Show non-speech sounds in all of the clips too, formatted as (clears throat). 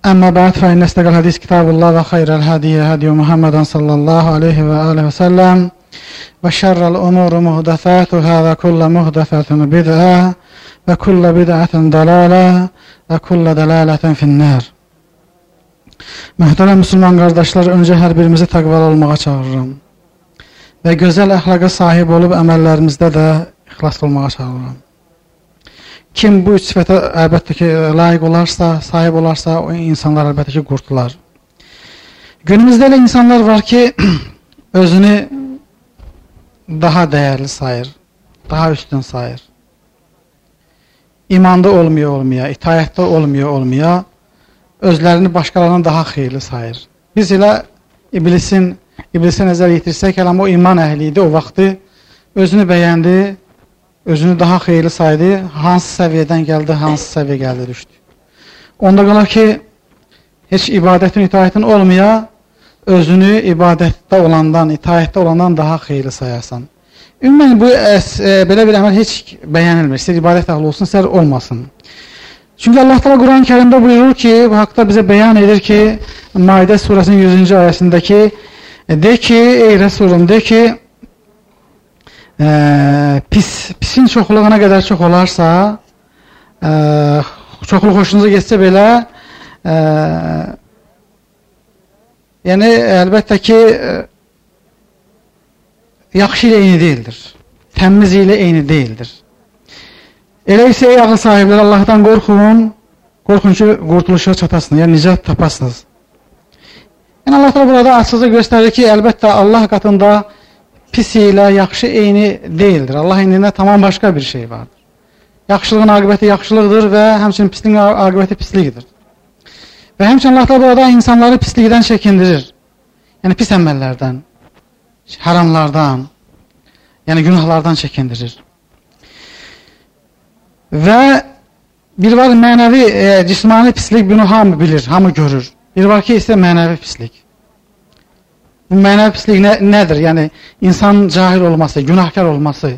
Əmmə bəd fə innə istəqəl hədis kitabullah və xeyrəl hədiyə hədiyə Muhammedən sallallahu aleyhi və aleyhi və səlləm və şərrəl umuru muhdəfətuhə və kullə muhdəfətun bid'ə və kullə bid'ətun dalalə və kullə dalalətun finnər. Mühtərəm müsəlman qardaşlar, öncə hər birimizi təqvalı olmağa çağırıram və gözəl əxlaqa sahib olub əməllərimizdə də ixlaslı olmağa çağırıram. Kim bu üç sifətə əlbəttə ki, layiq olarsa, sahib olarsa, o insanlar əlbəttə ki, qurtular. Günümüzdə elə insanlar var ki, (clears throat) özünü daha dəyərli sayır, daha üstün sayır. İmanda olmuyor olmaya, itayətdə olmuyor olmaya, özlərini başqalarından daha xeyirli sayır. Biz elə iblisin, iblisə nəzər yetirsək, elə o iman əhli idi o vaxtı, özünü bəyəndi, özünü daha xeyirli saydı, hansı səviyyədən gəldi, hansı səviyyə gəldi, düşdü. Onda qalaq ki, heç ibadətin, itaətin olmaya, özünü ibadətdə olandan, itaətdə olandan daha xeyirli sayasan. Ümumən, bu əs, e, belə bir əməl heç bəyənilmir. İstər ibadət əhli olsun, istər olmasın. Çünki Allah Teala Quran-ı Kərimdə buyurur ki, bu haqda bizə bəyan edir ki, Maidə surəsinin 100-cü ayəsindəki de ki, ey Rəsulum, de ki, e, pis, pisin çoxluğuna qədər çox olarsa, e, çoxluq xoşunuza getsə belə, e, yəni əlbəttə ki, e, yaxşı ilə eyni deyildir. Təmiz ilə eyni deyildir. Elə isə ey ağıl sahibləri Allahdan qorxun, qorxun ki, qurtuluşa çatasınız, yəni nicat tapasınız. Yəni Allah da burada açıqca göstərir ki, əlbəttə Allah qatında pis ilə yaxşı eyni deyildir. Allah indində tamam başqa bir şey vardır. Yaxşılığın aqibəti yaxşılıqdır və həmçinin pisliyin aqibəti pislikdir. Və həmçinin Allah da burada insanları pislikdən çəkindirir. Yəni pis əməllərdən, haramlardan, yəni günahlardan çəkindirir. Və bir var mənəvi, e, cismani pislik bunu hamı bilir, hamı görür. Bir var ki, isə mənəvi pislik. Mənəvi pislik nə, nədir? Yəni, insanın cahil olması, günahkar olması.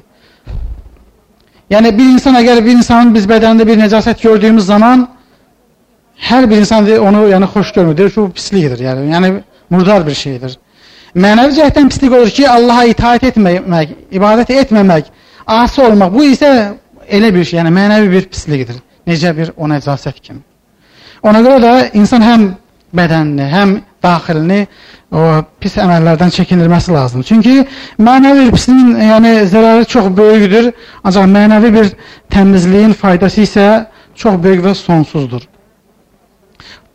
Yəni, bir insan, əgər bir insanın biz bədənində bir necasət gördüyümüz zaman, hər bir insan onu yəni, xoş görmür. Deyir ki, bu pislikdir. Yəni, yəni, murdar bir şeydir. Mənəvi cəhətdən pislik olur ki, Allaha itaat etməmək, ibadət etməmək, asi olmaq. Bu isə elə bir şey, yəni mənəvi bir pislikdir. Necə bir o nəcasət kimi. Ona görə də insan həm bədənini, həm daxilini o pis əməllərdən çəkinilməsi lazımdır. Çünki mənəvi bir pisliyin yəni zərəri çox böyükdür, ancaq mənəvi bir təmizliyin faydası isə çox böyük və sonsuzdur.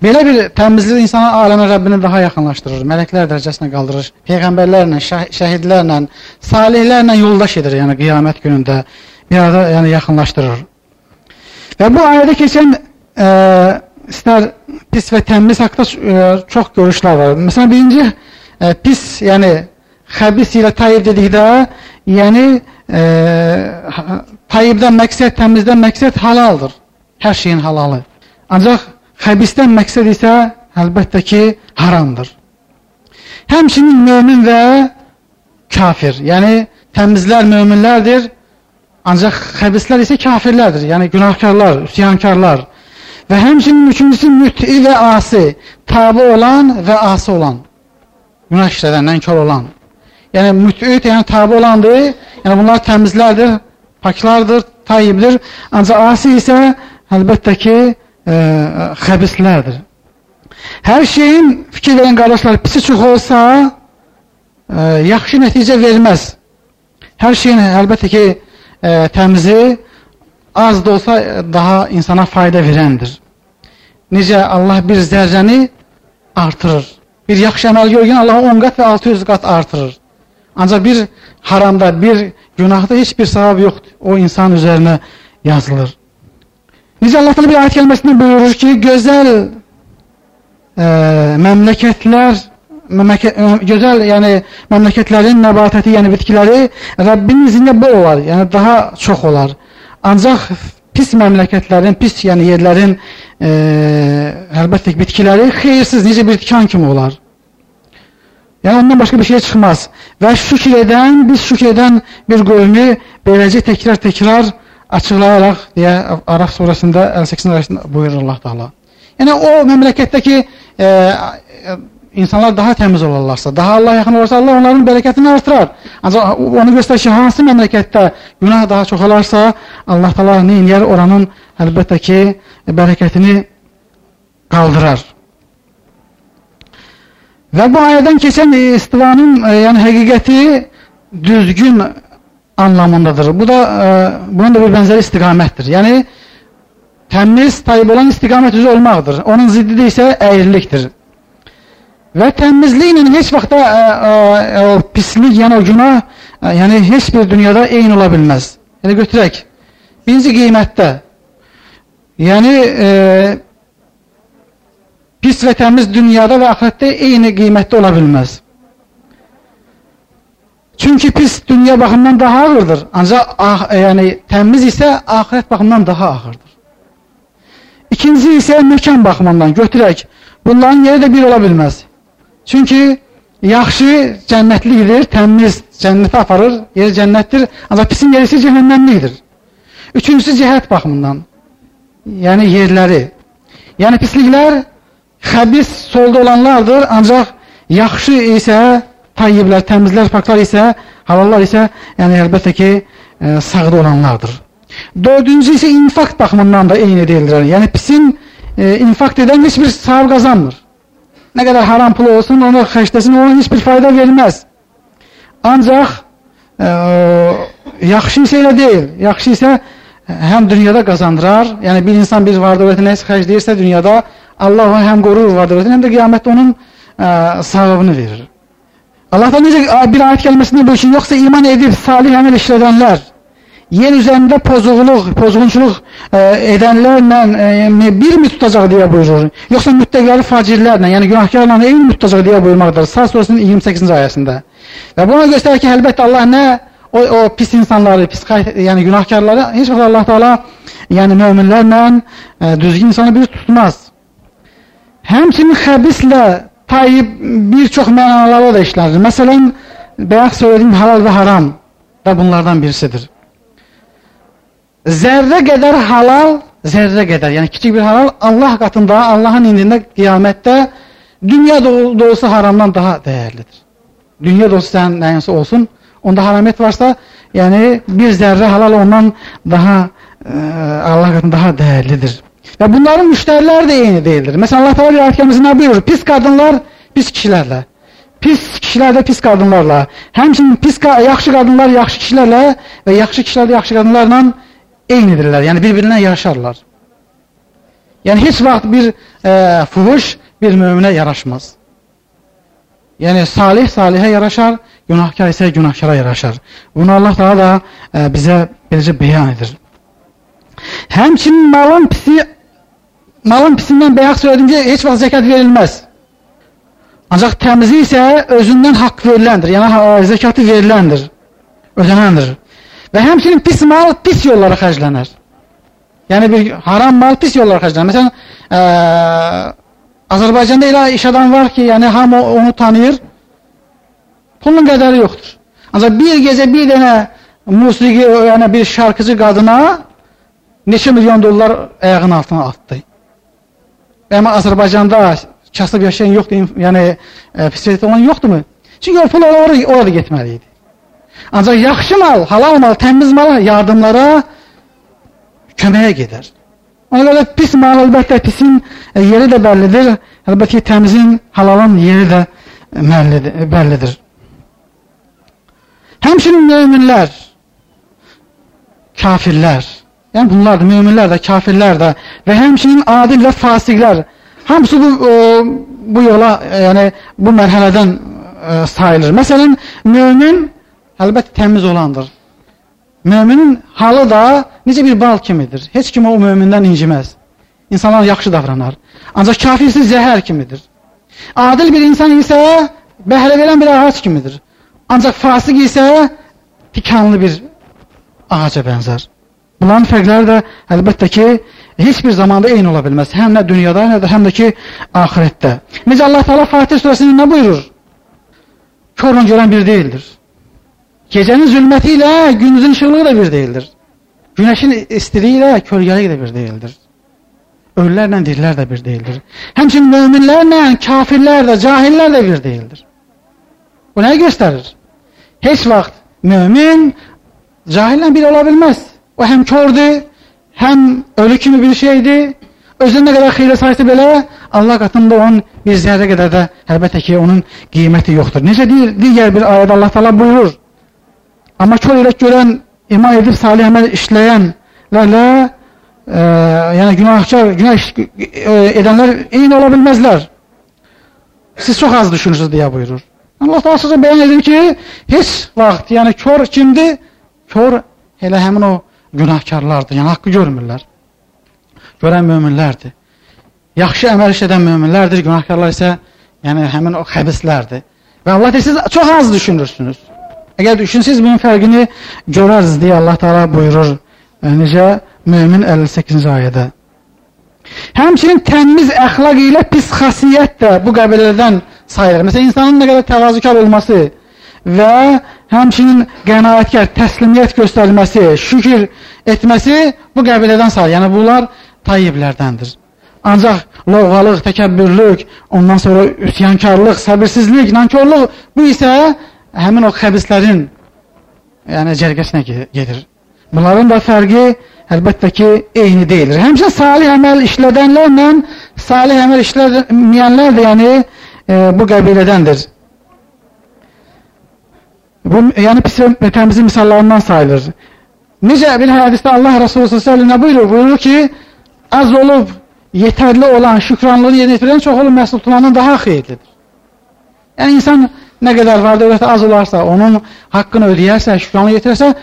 Belə bir təmizlik insanı aləmə Rəbbini daha yaxınlaşdırır, mələklər dərəcəsinə qaldırır, peyğəmbərlərlə, şəhidlərlə, salihlərlə yoldaş edir, yəni qiyamət günündə bir arada yəni yaxınlaşdırır. Və bu ayədə keçən e, istər pis və təmiz haqqında e, çox görüşlər var. Məsələn, birinci e, pis, yəni xəbis ilə tayyib dedikdə, yəni e, tayyibdən məqsəd, təmizdən məqsəd halaldır. Hər şeyin halalı. Ancaq xəbisdən məqsəd isə əlbəttə ki, haramdır. Həmçinin mömin və kafir, yəni təmizlər möminlərdir, Ancaq xəbislər isə kafirlərdir, yəni günahkarlar, üsyankarlar. Və həmçinin üçüncüsü müt'i və asi, tabi olan və asi olan. Günah işlədən, nənkar olan. Yəni müt'i, yəni tabi olandır, yəni bunlar təmizlərdir, paklardır, tayyibdir. Ancaq asi isə əlbəttə ki, e, xəbislərdir. Hər şeyin fikir verən qardaşlar pisi çox olsa, e, yaxşı nəticə verməz. Hər şeyin əlbəttə ki, e, təmizi az da olsa daha insana fayda verəndir. Necə Allah bir zərrəni artırır. Bir yaxşı əməl görgən Allah 10 qat və 600 qat artırır. Ancaq bir haramda, bir günahda heç bir savab yoxdur. O insan üzərinə yazılır. Necə Allah bir ayət gəlməsində buyurur ki, gözəl e, məmləkətlər məmləkət, gözəl, yəni məmləkətlərin nəbatəti, yəni bitkiləri Rəbbinin izində bol olar, yəni daha çox olar. Ancaq pis məmləkətlərin, pis yəni yerlərin e, əlbəttə bitkiləri xeyirsiz, necə bir tikan kimi olar. Yəni ondan başqa bir şey çıxmaz. Və şükür edən, biz şükür edən bir qövmü beləcə təkrar-təkrar açıqlayaraq deyə Araf surəsində 58-ci ayəsində buyurur Allah Taala. Yəni o məmləkətdəki e, insanlar daha təmiz olarlarsa, daha Allah yaxın olarsa, Allah onların bərəkətini artırar. Ancaq onu göstərir ki, hansı məmləkətdə günah daha çox olarsa, Allah təala nə edir? Oranın əlbəttə ki, bərəkətini qaldırar. Və bu ayədən keçən istivanın e, yəni həqiqəti düzgün anlamındadır. Bu da e, bunun da bir bənzəri istiqamətdir. Yəni təmiz, tayyib olan istiqamət üzrə olmaqdır. Onun ziddi isə əyrilikdir. Və təmizliklə heç vaxt da ə, e, ə, e, o pislik, yəni o günah, ə, e, yəni heç bir dünyada eyni ola bilməz. Yəni götürək. Birinci qiymətdə. Yəni ə, pis və təmiz dünyada və axirətdə eyni qiymətdə ola bilməz. Çünki pis dünya baxımından daha ağırdır. Ancaq ah, yəni təmiz isə axirət baxımından daha ağırdır. İkinci isə məkan baxımından götürək. Bunların yeri də bir ola bilməz. Çünki yaxşı cənnətlikdir, təmiz cənnətə aparır, yeri cənnətdir, ancaq pisin yeri isə cəhənnəmlikdir. Üçüncüsü cəhət baxımından, yəni yerləri. Yəni pisliklər xəbis solda olanlardır, ancaq yaxşı isə tayyiblər, təmizlər, paklar isə, halallar isə, yəni əlbəttə ki, e, sağda olanlardır. Dördüncü isə infakt baxımından da eyni deyildir. Yəni pisin e, infakt edən heç bir sahib qazanmır. Nə qədər haram pul olsun, onu xərcləsin, ona heç bir fayda verməz. Ancaq e, yaxşı isə elə deyil. Yaxşı isə həm dünyada qazandırar, yəni bir insan bir var dövlətinə nəsə xərcləyirsə dünyada Allah onu həm qorur var dövlətin, həm də qiyamətdə onun ə, savabını verir. Allah da necə bir ayət gəlməsində bu ki, yoxsa iman edib salih əməl işlədənlər yer üzərində pozuqluq, pozğunçuluq e, edənlərlə e, bir mi tutacaq deyə buyurur. Yoxsa müttəqiləri facirlərlə, yəni günahkarlarla eyni mi tutacaq deyə buyurmaqdır. Sağ surəsinin 28-ci ayəsində. Və buna göstərir ki, əlbəttə Allah nə o, o pis insanları, pis yəni günahkarları heç vaxt Allah Taala yəni möminlərlə e, düzgün insanı bir tutmaz. Həmçinin xəbislə tayyib bir çox mənaları da işlənir. Məsələn, bayaq söylədiyim halal və haram da bunlardan birisidir. Zərrə qədər halal, zərrə qədər, yəni kiçik bir halal Allah qatında, Allahın indində qiyamətdə dünya dolusu haramdan daha dəyərlidir. Dünya dolusu sənin nəyinsə olsun, onda haramət varsa, yəni bir zərrə halal ondan daha ə, e, Allah qatında daha dəyərlidir. Və bunların müştəriləri də eyni deyildir. Məsələn, Allah Teala ayətlərimizdə nə buyurur? Pis qadınlar pis kişilərlə, pis kişilər də pis qadınlarla, həmçinin pis yaxşı qadınlar yaxşı kişilərlə və yaxşı kişilər də yaxşı qadınlarla eynidirlər, yəni bir-birinə yaraşarlar. Yəni heç vaxt bir e, fuhuş bir möminə yaraşmaz. Yəni salih salihə yaraşar, günahkar isə günahkara yaraşar. Bunu Allah daha da e, bizə beləcə beyan edir. Həmçinin malın pisi malın pisindən bayaq söylədim ki, heç vaxt zəkat verilməz. Ancaq təmizi isə özündən haqq veriləndir. Yəni zəkatı veriləndir, ödənəndir. Və həmçinin pis mal pis yollara xərclənər. Yəni bir haram mal pis yollara xərclənər. Məsələn, ə, Azərbaycanda elə iş adam var ki, yəni hamı onu tanıyır. Pulun qədəri yoxdur. Ancaq bir gecə bir dənə musiqi, yəni bir şarkıcı qadına neçə milyon dollar ayağının altına atdı. Amma Azərbaycanda kasıb yaşayan yoxdur, yəni e, pis olan yoxdurmu? Çünki o pul orada, orada getməli idi. Ancaq yaxşı mal, halal mal, təmiz mal yardımlara köməyə gedər. Ona görə pis mal əlbəttə pisin e, yeri də bəllidir. Əlbəttə ki, təmizin, halalın yeri də bəllidir. bəllidir. Həmçinin möminlər, kafirlər, yəni bunlar da möminlər də, kafirlər də və həmçinin adil və fasiqlər hamısı bu e, bu yola, e, yəni bu mərhələdən sayılır. Məsələn, mömin əlbəttə təmiz olandır. Möminin halı da necə bir bal kimidir. Heç kim o mömindən inciməz. İnsanlar yaxşı davranar. Ancaq kafir isə zəhər kimidir. Adil bir insan isə bəhrə verən bir ağac kimidir. Ancaq fasıq isə tikanlı bir ağaca bənzər. Bunların fərqləri də əlbəttə ki, heç bir zamanda eyni ola bilməz. Həm nə dünyada, həm də, həm də ki, ahirətdə. Necə Allah Teala Fatih surəsində nə buyurur? Körlə görən bir deyildir. Gecənin zülməti ilə gündüzün işıqlığı da bir deyildir. Günəşin istiliyi ilə kölgəlik də bir deyildir. ölülərlə dirilər də bir deyildir. Həmçinin möminlərlə kafirlər də, cahillər də bir deyildir. Bu nəyi göstərir? Heç vaxt mömin cahillə bir ola bilməz. O həm kördür, həm ölü kimi bir şeydir. Özünə nə qədər xeyirə sayısı belə Allah qatında onun bir zərrə qədər də əlbəttə ki, onun qiyməti yoxdur. Necə deyir, digər bir ayədə Allah təala buyurur. Amma kör ilə görən, iman edib salih əməl işləyənlərlə e, yəni günahkar, günah e, edənlər eyni ola bilməzlər. Siz çox az düşünürsünüz deyə buyurur. Allah Taala sizə bəyan edir ki, heç vaxt, yəni kör kimdir? Kör elə həmin o günahkarlardır. Yəni haqqı görmürlər. Görən möminlərdir. Yaxşı əməl edən möminlərdir, günahkarlar isə yəni həmin o xəbislərdir. Və Allah deyir, siz çox az düşünürsünüz. Əgər düşünsəz bunun fərqini görərsiniz deyə Allah Taala buyurur. Necə Mömin 58-ci ayədə. Həmçinin təmiz əxlaq ilə pis xasiyyət də bu qəbilələrdən sayılır. Məsələn, insanın nə qədər təvazükar olması və həmçinin qənaətkar, təslimiyyət göstərməsi, şükür etməsi bu qəbilədən sayılır. Yəni bunlar tayyiblərdəndir. Ancaq lovğalıq, təkəbbürlük, ondan sonra üsyankarlıq, səbirsizlik, nankorluq bu isə həmin o xəbislərin yəni cərgəsinə gedir. Bunların da fərqi əlbəttə ki, eyni deyildir. Həmçinin salih əməl işlədənlərlə salih əməl işləməyənlər də yəni e, bu qəbilədəndir. Bu, yəni pis və təmiz misallarından sayılır. Necə bir hədisdə Allah Resulü s.ə.v nə buyurur? Buyurur ki, az olub yetərli olan şükranlığını yerinə yetirən çox olub məhsul tutandan daha xeyirlidir. Yəni insan nə qədər var dövlətə az olarsa, onun haqqını ödəyərsə, şükranlığı yetirərsə,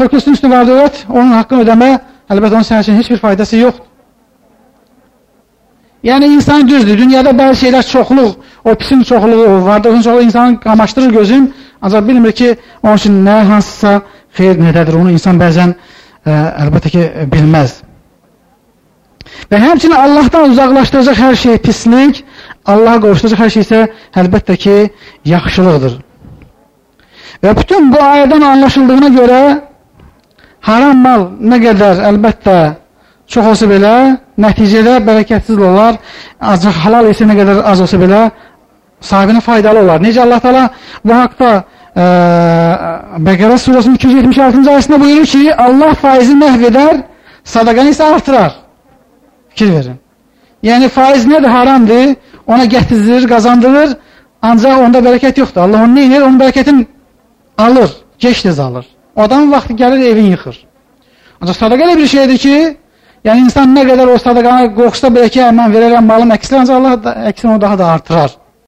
hökmüsünün üstü var dövlət, onun haqqını ödəmə Əlbəttə onun sənin üçün heç bir faydası yoxdur. Yəni insan düzdür. Dünyada bəzi şeylər çoxluq, o pisin çoxluğu, vardığın çoxluğu insanı qamaşdırır gözün, ancaq bilmir ki, onun üçün nə hansısa xeyir nədədir. Onu insan bəzən ə, e, əlbəttə ki, bilməz. Və həmçinin Allahdan uzaqlaşdıracaq hər şey pislik, Allaha qovuşduracaq hər şey isə əlbəttə ki, yaxşılıqdır. Və bütün bu ayədən anlaşıldığına görə Haram mal nə qədər əlbəttə çox olsa belə nəticədə bərəkətsiz olar. Ancaq halal isə nə qədər az olsa belə sahibinə faydalı olar. Necə Allah Taala bu haqqda e, Bəqərə surəsinin 276-cı ayəsində buyurur ki, Allah faizi məhv edər, sadaqanı isə artırar. Fikir verin. Yəni faiz nədir? Haramdır. Ona gətirir, qazandırır. Ancaq onda bərəkət yoxdur. Allah onu edir? Onun bərəkətini alır. Geç-tez alır. O adamın vaxtı gəlir evin yıxır. Ancaq sadaqa elə bir şeydir ki, yəni insan nə qədər o sadaqanı qorxsa belə ki, mən verərəm malım əksinə, ancaq Allah da, əksinə o daha da artırar.